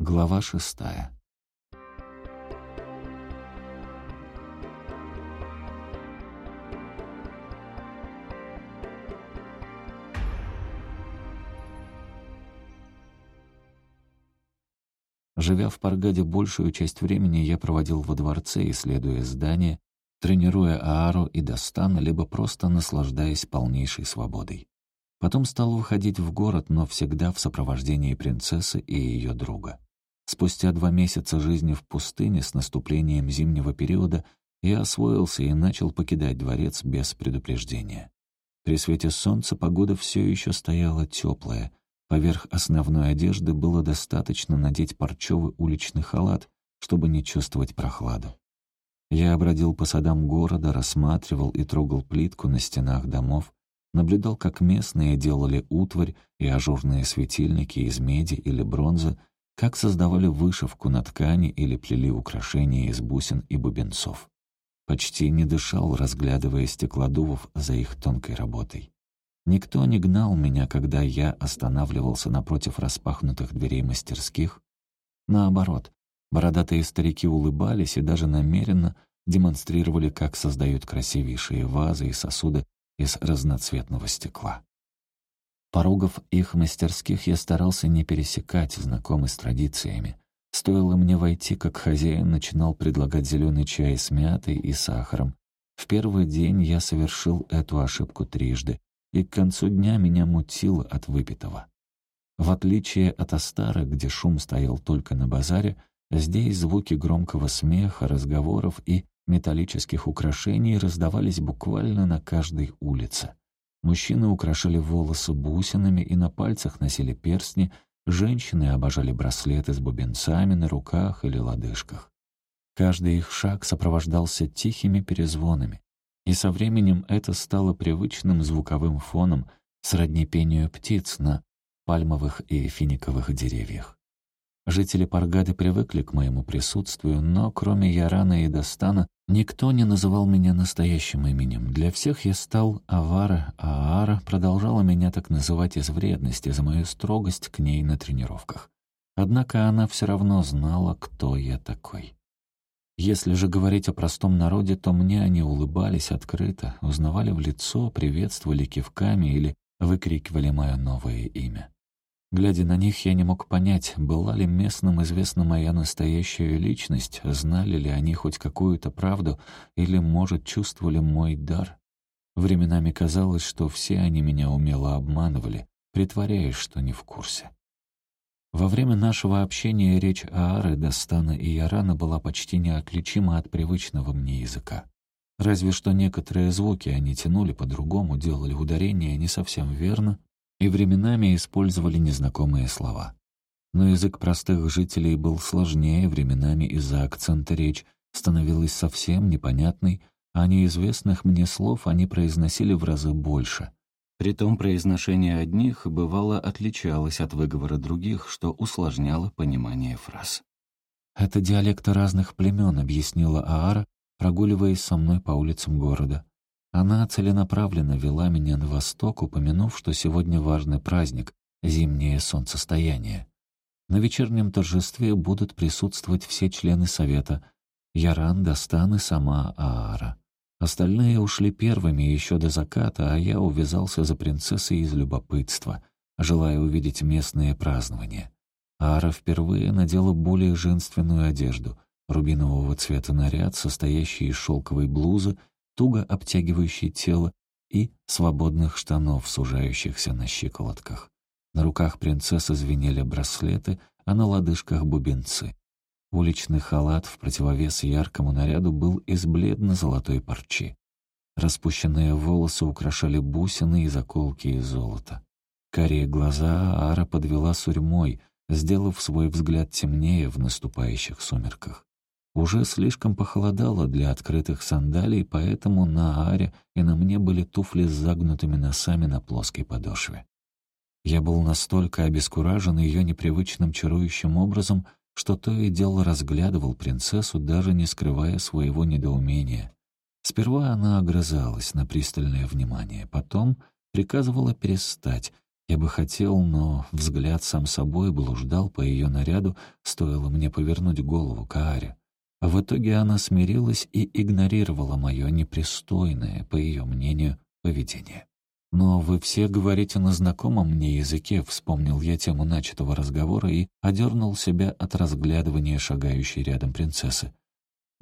Глава шестая. Живя в Паргаде большую часть времени, я проводил во дворце, исследуя здания, тренируя Аару и Достана, либо просто наслаждаясь полнейшей свободой. Потом стал выходить в город, но всегда в сопровождении принцессы и ее друга. Спустя два месяца жизни в пустыне с наступлением зимнего периода я освоился и начал покидать дворец без предупреждения. При свете солнца погода все еще стояла теплая. Поверх основной одежды было достаточно надеть парчевый уличный халат, чтобы не чувствовать прохладу. Я обродил по садам города, рассматривал и трогал плитку на стенах домов, наблюдал, как местные делали утварь и ажурные светильники из меди или бронзы, как создавали вышивку на ткани или плели украшения из бусин и бубенцов. Почти не дышал, разглядывая стеклодувов за их тонкой работой. Никто не гнал меня, когда я останавливался напротив распахнутых дверей мастерских. Наоборот, бородатые старики улыбались и даже намеренно демонстрировали, как создают красивейшие вазы и сосуды из разноцветного стекла. Порогов их мастерских я старался не пересекать, знакомый с традициями. Стоило мне войти, как хозяин начинал предлагать зеленый чай с мятой и сахаром. В первый день я совершил эту ошибку трижды, и к концу дня меня мутило от выпитого. В отличие от Астара, где шум стоял только на базаре, здесь звуки громкого смеха, разговоров и металлических украшений раздавались буквально на каждой улице. Мужчины украшали волосы бусинами и на пальцах носили перстни, женщины обожали браслеты с бубенцами на руках или лодыжках. Каждый их шаг сопровождался тихими перезвонами, и со временем это стало привычным звуковым фоном сродни пению птиц на пальмовых и финиковых деревьях. Жители Паргады привыкли к моему присутствию, но кроме Ярана и Достана никто не называл меня настоящим именем. Для всех я стал Авара, а Аара продолжала меня так называть из вредности за мою строгость к ней на тренировках. Однако она все равно знала, кто я такой. Если же говорить о простом народе, то мне они улыбались открыто, узнавали в лицо, приветствовали кивками или выкрикивали мое новое имя. Глядя на них, я не мог понять, была ли местным известна моя настоящая личность, знали ли они хоть какую-то правду или, может, чувствовали мой дар. Временами казалось, что все они меня умело обманывали, притворяясь, что не в курсе. Во время нашего общения речь Аары, Дастана и Ярана была почти неотличима от привычного мне языка. Разве что некоторые звуки они тянули по-другому, делали ударения не совсем верно, и временами использовали незнакомые слова. Но язык простых жителей был сложнее, временами из-за акцента речь становилась совсем непонятной, а неизвестных мне слов они произносили в разы больше. Притом произношение одних бывало отличалось от выговора других, что усложняло понимание фраз. «Это диалекты разных племен», — объяснила Аара, прогуливаясь со мной по улицам города. Она целенаправленно вела меня на восток, упомянув, что сегодня важный праздник — зимнее солнцестояние. На вечернем торжестве будут присутствовать все члены совета — Яран, Дастан и сама Аара. Остальные ушли первыми еще до заката, а я увязался за принцессой из любопытства, желая увидеть местные празднования. Аара впервые надела более женственную одежду — рубинового цвета наряд, состоящий из шелковой блузы — туго обтягивающей тело и свободных штанов, сужающихся на щиколотках. На руках принцессы звенели браслеты, а на лодыжках — бубенцы. Уличный халат в противовес яркому наряду был из бледно-золотой парчи. Распущенные волосы украшали бусины и заколки из золота. Карие глаза Ара подвела сурьмой, сделав свой взгляд темнее в наступающих сумерках. Уже слишком похолодало для открытых сандалий, поэтому на Аре и на мне были туфли с загнутыми носами на плоской подошве. Я был настолько обескуражен ее непривычным чарующим образом, что то и дело разглядывал принцессу, даже не скрывая своего недоумения. Сперва она огрызалась на пристальное внимание, потом приказывала перестать, Я бы хотел, но взгляд сам собой блуждал по ее наряду, стоило мне повернуть голову к Ааре. А в итоге она смирилась и игнорировала мое непристойное, по ее мнению, поведение. «Но вы все говорите на знакомом мне языке», — вспомнил я тему начатого разговора и одернул себя от разглядывания шагающей рядом принцессы.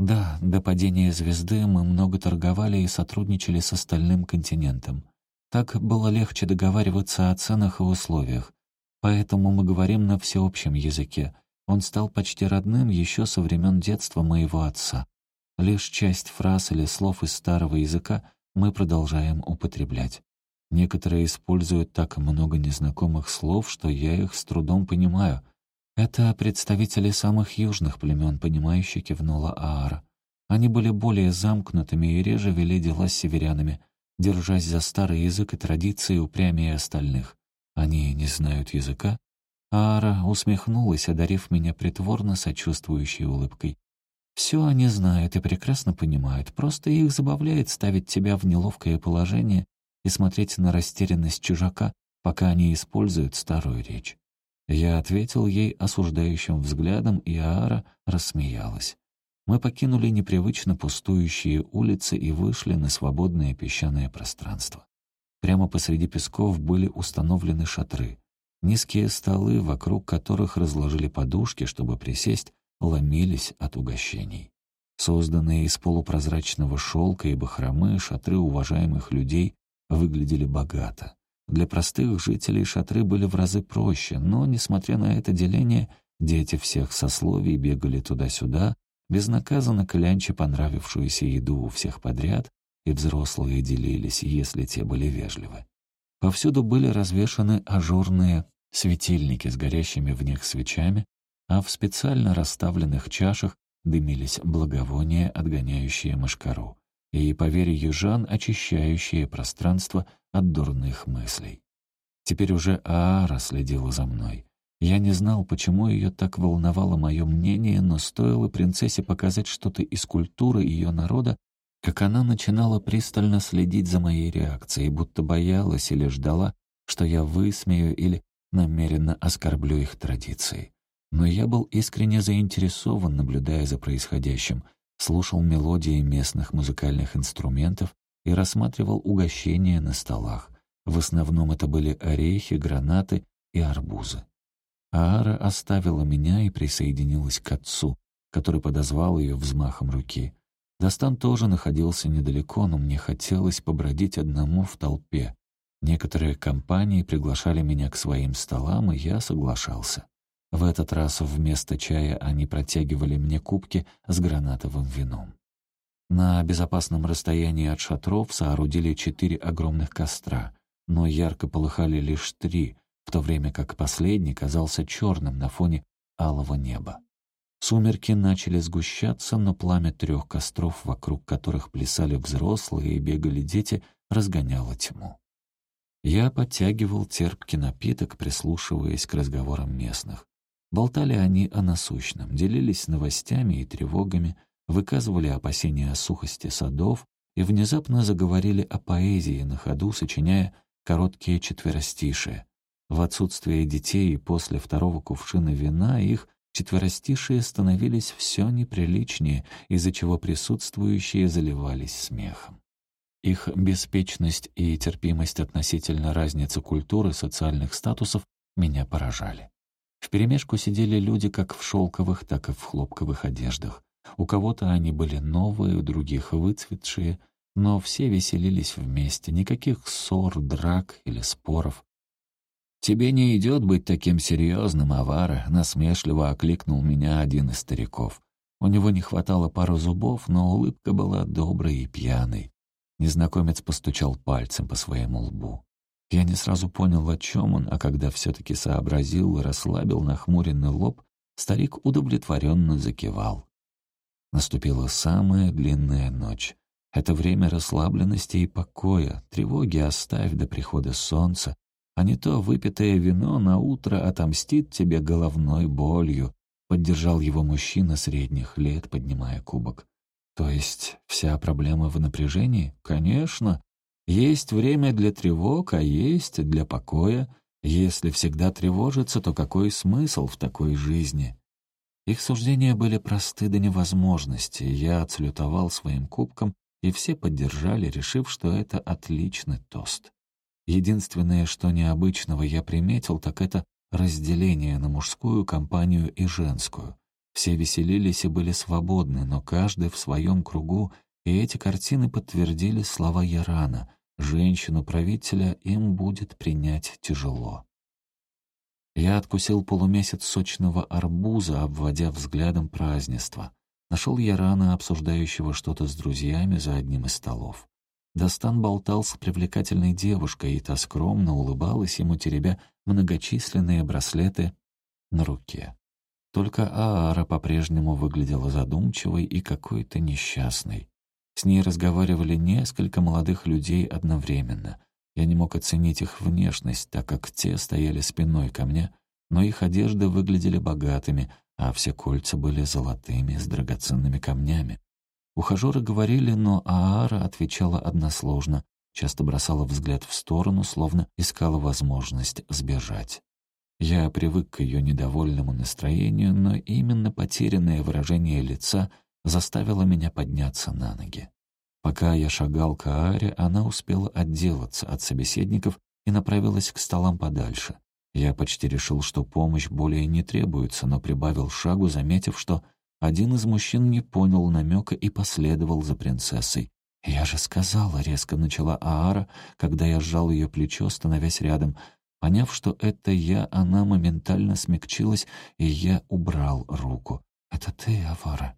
«Да, до падения звезды мы много торговали и сотрудничали с остальным континентом. Так было легче договариваться о ценах и условиях. Поэтому мы говорим на всеобщем языке. Он стал почти родным еще со времен детства моего отца. Лишь часть фраз или слов из старого языка мы продолжаем употреблять. Некоторые используют так много незнакомых слов, что я их с трудом понимаю. Это представители самых южных племен, понимающе кивнула Аара. Они были более замкнутыми и реже вели дела с северянами, держась за старый язык и традиции упрямее остальных. Они не знают языка, Ара усмехнулась, одарив меня притворно сочувствующей улыбкой. «Все они знают и прекрасно понимают, просто их забавляет ставить тебя в неловкое положение и смотреть на растерянность чужака, пока они используют старую речь». Я ответил ей осуждающим взглядом, и Аара рассмеялась. Мы покинули непривычно пустующие улицы и вышли на свободное песчаное пространство. Прямо посреди песков были установлены шатры. Низкие столы, вокруг которых разложили подушки, чтобы присесть, ломились от угощений. Созданные из полупрозрачного шелка и бахромы, шатры уважаемых людей выглядели богато. Для простых жителей шатры были в разы проще, но, несмотря на это деление, дети всех сословий бегали туда-сюда, безнаказанно клянча понравившуюся еду у всех подряд, и взрослые делились, если те были вежливы. Повсюду были развешаны ажурные светильники с горящими в них свечами, а в специально расставленных чашах дымились благовония, отгоняющие мошкару, и, по вере южан, очищающие пространство от дурных мыслей. Теперь уже Аара следила за мной. Я не знал, почему ее так волновало мое мнение, но стоило принцессе показать что-то из культуры ее народа, как она начинала пристально следить за моей реакцией, будто боялась или ждала, что я высмею или намеренно оскорблю их традиции. Но я был искренне заинтересован, наблюдая за происходящим, слушал мелодии местных музыкальных инструментов и рассматривал угощения на столах. В основном это были орехи, гранаты и арбузы. Аара оставила меня и присоединилась к отцу, который подозвал ее взмахом руки. Достан тоже находился недалеко, но мне хотелось побродить одному в толпе. Некоторые компании приглашали меня к своим столам, и я соглашался. В этот раз вместо чая они протягивали мне кубки с гранатовым вином. На безопасном расстоянии от шатров соорудили четыре огромных костра, но ярко полыхали лишь три, в то время как последний казался черным на фоне алого неба. Сумерки начали сгущаться, но пламя трех костров, вокруг которых плясали взрослые и бегали дети, разгоняло тьму. Я подтягивал терпкий напиток, прислушиваясь к разговорам местных. Болтали они о насущном, делились новостями и тревогами, выказывали опасения о сухости садов и внезапно заговорили о поэзии на ходу, сочиняя короткие четверостишие. В отсутствие детей и после второго кувшина вина их четверостишие становились все неприличнее, из-за чего присутствующие заливались смехом. Их беспечность и терпимость относительно разницы культуры, социальных статусов меня поражали. Вперемешку сидели люди как в шелковых, так и в хлопковых одеждах. У кого-то они были новые, у других выцветшие, но все веселились вместе, никаких ссор, драк или споров. «Тебе не идет быть таким серьезным, Авара», — насмешливо окликнул меня один из стариков. У него не хватало пару зубов, но улыбка была доброй и пьяной. Незнакомец постучал пальцем по своему лбу. Я не сразу понял, о чем он, а когда все-таки сообразил и расслабил нахмуренный лоб, старик удовлетворенно закивал. Наступила самая длинная ночь. Это время расслабленности и покоя, тревоги оставь до прихода солнца, а не то выпитое вино на утро отомстит тебе головной болью», — поддержал его мужчина средних лет, поднимая кубок. «То есть вся проблема в напряжении? Конечно. Есть время для тревог, а есть для покоя. Если всегда тревожиться, то какой смысл в такой жизни? Их суждения были просты до невозможности. Я отслютовал своим кубком, и все поддержали, решив, что это отличный тост. Единственное, что необычного я приметил, так это разделение на мужскую компанию и женскую. Все веселились и были свободны, но каждый в своем кругу, и эти картины подтвердили слова Ярана. Женщину-правителя им будет принять тяжело. Я откусил полумесяц сочного арбуза, обводя взглядом празднество. Нашел я рано обсуждающего что-то с друзьями за одним из столов. Достан болтал с привлекательной девушкой, и та скромно улыбалась ему, теребя многочисленные браслеты на руке. Только Аара по-прежнему выглядела задумчивой и какой-то несчастной. С ней разговаривали несколько молодых людей одновременно — я не мог оценить их внешность, так как те стояли спиной ко мне, но их одежды выглядели богатыми, а все кольца были золотыми, с драгоценными камнями. Ухажеры говорили, но Аара отвечала односложно, часто бросала взгляд в сторону, словно искала возможность сбежать. Я привык к ее недовольному настроению, но именно потерянное выражение лица заставило меня подняться на ноги. Пока я шагал к Ааре, она успела отделаться от собеседников и направилась к столам подальше. Я почти решил, что помощь более не требуется, но прибавил шагу, заметив, что один из мужчин не понял намека и последовал за принцессой. «Я же сказала», — резко начала Аара, когда я сжал ее плечо, становясь рядом. Поняв, что это я, она моментально смягчилась, и я убрал руку. «Это ты, Авара?»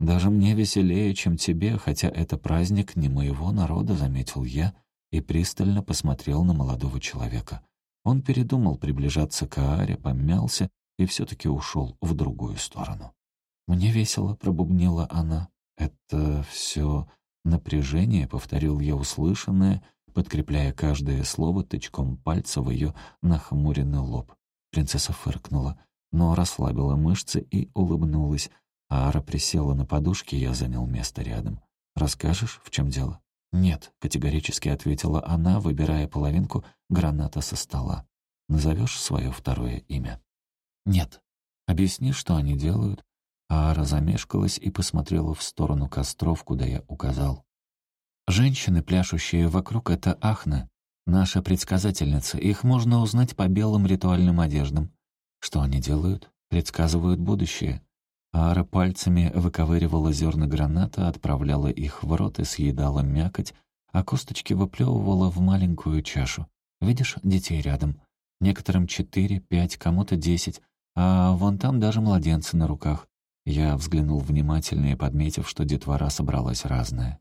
«Даже мне веселее, чем тебе, хотя это праздник не моего народа», — заметил я и пристально посмотрел на молодого человека. Он передумал приближаться к Ааре, помялся и все-таки ушел в другую сторону. «Мне весело», — пробубнила она. «Это все напряжение», — повторил я услышанное, подкрепляя каждое слово тычком пальца в ее нахмуренный лоб. Принцесса фыркнула, но расслабила мышцы и улыбнулась, Ара присела на подушке, я занял место рядом. «Расскажешь, в чем дело?» «Нет», — категорически ответила она, выбирая половинку граната со стола. «Назовешь свое второе имя?» «Нет». «Объясни, что они делают?» Ара замешкалась и посмотрела в сторону костров, куда я указал. «Женщины, пляшущие вокруг, — это Ахна, наша предсказательница. Их можно узнать по белым ритуальным одеждам. Что они делают? Предсказывают будущее. Ара пальцами выковыривала зерна граната, отправляла их в рот и съедала мякоть, а косточки выплевывала в маленькую чашу. Видишь детей рядом? Некоторым четыре, пять, кому-то десять, а вон там даже младенцы на руках. Я взглянул внимательно и подметив, что детвора собралась разная.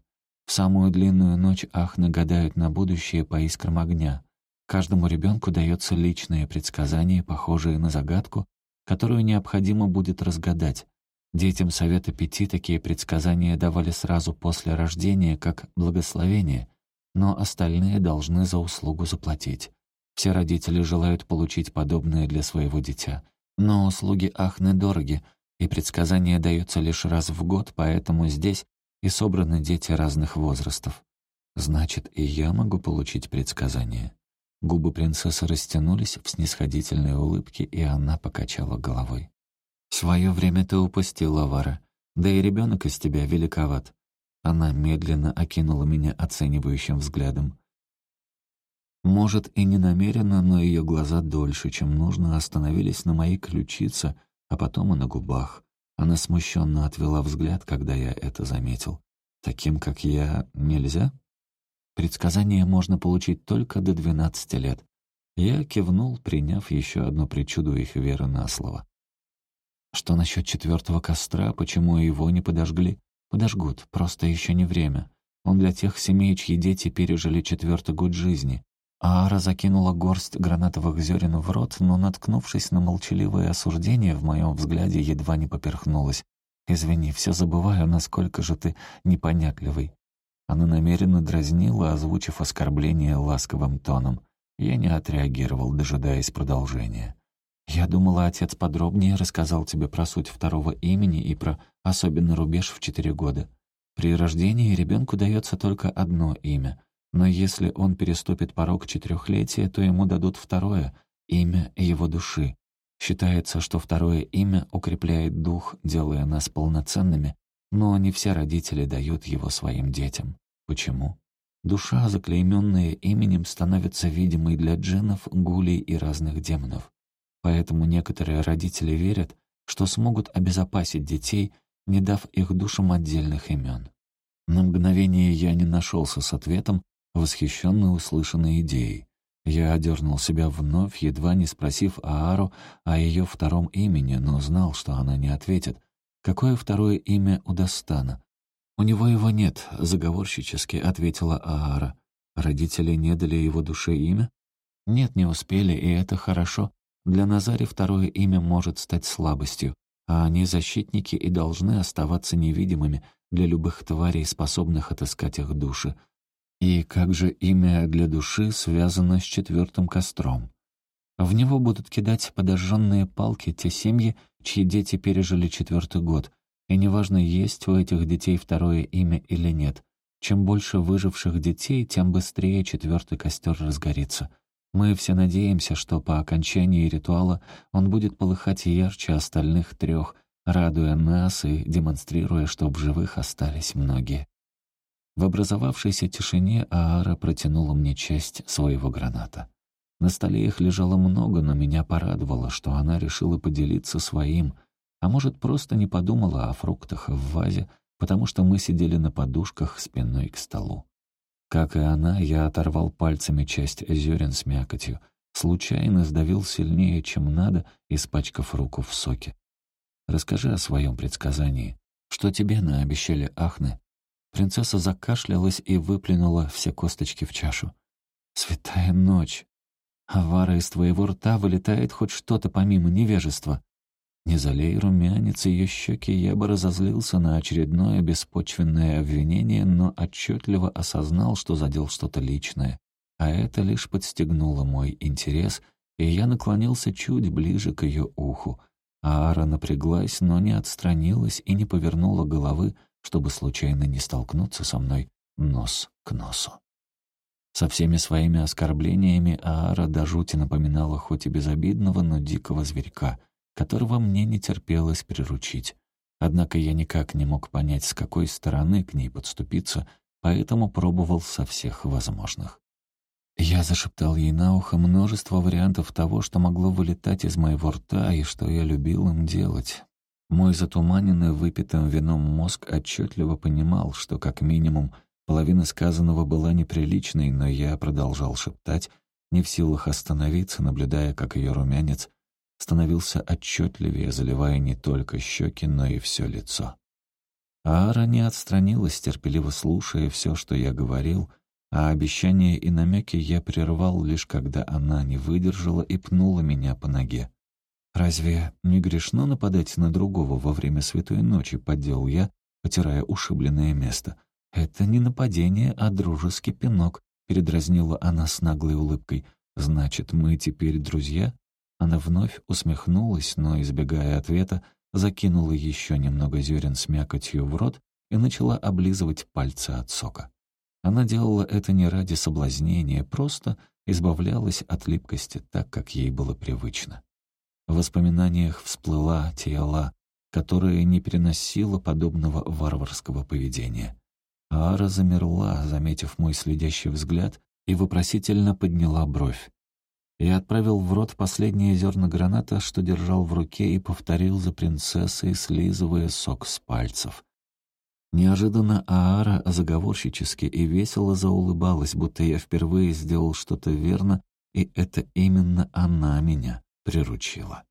Самую длинную ночь ахны гадают на будущее по искрам огня. Каждому ребенку дается личное предсказание, похожее на загадку, которую необходимо будет разгадать. Детям Совета Пяти такие предсказания давали сразу после рождения, как благословение, но остальные должны за услугу заплатить. Все родители желают получить подобное для своего дитя. Но услуги ахны дороги, и предсказание дается лишь раз в год, поэтому здесь и собраны дети разных возрастов. Значит, и я могу получить предсказание. Губы принцессы растянулись в снисходительной улыбке, и она покачала головой. «Свое время ты упустил, Лавара. Да и ребенок из тебя великоват». Она медленно окинула меня оценивающим взглядом. Может, и не намеренно, но ее глаза дольше, чем нужно, остановились на моей ключице, а потом и на губах. Она смущенно отвела взгляд, когда я это заметил. «Таким, как я, нельзя?» «Предсказание можно получить только до двенадцати лет». Я кивнул, приняв еще одну причуду их веры на слово. Что насчет четвертого костра, почему его не подожгли? Подожгут, просто еще не время. Он для тех семей, чьи дети пережили четвертый год жизни. Аара закинула горсть гранатовых зерен в рот, но, наткнувшись на молчаливое осуждение, в моем взгляде едва не поперхнулась. «Извини, все забываю, насколько же ты непонятливый». Она намеренно дразнила, озвучив оскорбление ласковым тоном. Я не отреагировал, дожидаясь продолжения. «Я думала, отец подробнее рассказал тебе про суть второго имени и про особенный рубеж в четыре года. При рождении ребенку дается только одно имя, но если он переступит порог четырехлетия, то ему дадут второе, имя его души. Считается, что второе имя укрепляет дух, делая нас полноценными, но не все родители дают его своим детям. Почему? Душа, заклейменная именем, становится видимой для джиннов, гулей и разных демонов. Поэтому некоторые родители верят, что смогут обезопасить детей, не дав их душам отдельных имен. На мгновение я не нашелся с ответом, восхищенный услышанной идеей. Я одернул себя вновь, едва не спросив Аару о ее втором имени, но знал, что она не ответит. «Какое второе имя у Достана?» «У него его нет», — заговорщически ответила Аара. «Родители не дали его душе имя?» «Нет, не успели, и это хорошо. Для Назари второе имя может стать слабостью, а они защитники и должны оставаться невидимыми для любых тварей, способных отыскать их души. И как же имя для души связано с четвертым костром? В него будут кидать подожженные палки те семьи, чьи дети пережили четвертый год, и неважно, есть у этих детей второе имя или нет. Чем больше выживших детей, тем быстрее четвертый костер разгорится. Мы все надеемся, что по окончании ритуала он будет полыхать ярче остальных трех, радуя нас и демонстрируя, что в живых остались многие. В образовавшейся тишине Аара протянула мне часть своего граната. На столе их лежало много, но меня порадовало, что она решила поделиться своим, а может, просто не подумала о фруктах в вазе, потому что мы сидели на подушках спиной к столу. Как и она, я оторвал пальцами часть зерен с мякотью, случайно сдавил сильнее, чем надо, испачкав руку в соке. «Расскажи о своем предсказании. Что тебе наобещали Ахны Принцесса закашлялась и выплюнула все косточки в чашу. «Святая ночь! Авара, из твоего рта вылетает хоть что-то помимо невежества. Не залей румянец ее щеки, я бы разозлился на очередное беспочвенное обвинение, но отчетливо осознал, что задел что-то личное. А это лишь подстегнуло мой интерес, и я наклонился чуть ближе к ее уху. Аара напряглась, но не отстранилась и не повернула головы, чтобы случайно не столкнуться со мной нос к носу. Со всеми своими оскорблениями Аара до жути напоминала хоть и безобидного, но дикого зверька, которого мне не терпелось приручить. Однако я никак не мог понять, с какой стороны к ней подступиться, поэтому пробовал со всех возможных. Я зашептал ей на ухо множество вариантов того, что могло вылетать из моего рта и что я любил им делать. Мой затуманенный выпитым вином мозг отчетливо понимал, что как минимум половина сказанного была неприличной, но я продолжал шептать, не в силах остановиться, наблюдая, как ее румянец становился отчетливее, заливая не только щеки, но и все лицо. Аара не отстранилась, терпеливо слушая все, что я говорил, а обещания и намеки я прервал лишь когда она не выдержала и пнула меня по ноге. «Разве не грешно нападать на другого во время святой ночи?» — подделал я, потирая ушибленное место. «Это не нападение, а дружеский пинок», — передразнила она с наглой улыбкой. «Значит, мы теперь друзья?» Она вновь усмехнулась, но, избегая ответа, закинула еще немного зерен с мякотью в рот и начала облизывать пальцы от сока. Она делала это не ради соблазнения, просто избавлялась от липкости так, как ей было привычно. В воспоминаниях всплыла Тиала, которая не переносила подобного варварского поведения. Ара замерла, заметив мой следящий взгляд, и вопросительно подняла бровь. Я отправил в рот последнее зерна граната, что держал в руке, и повторил за принцессой, слизывая сок с пальцев. Неожиданно Аара заговорщически и весело заулыбалась, будто я впервые сделал что-то верно, и это именно она меня приручила.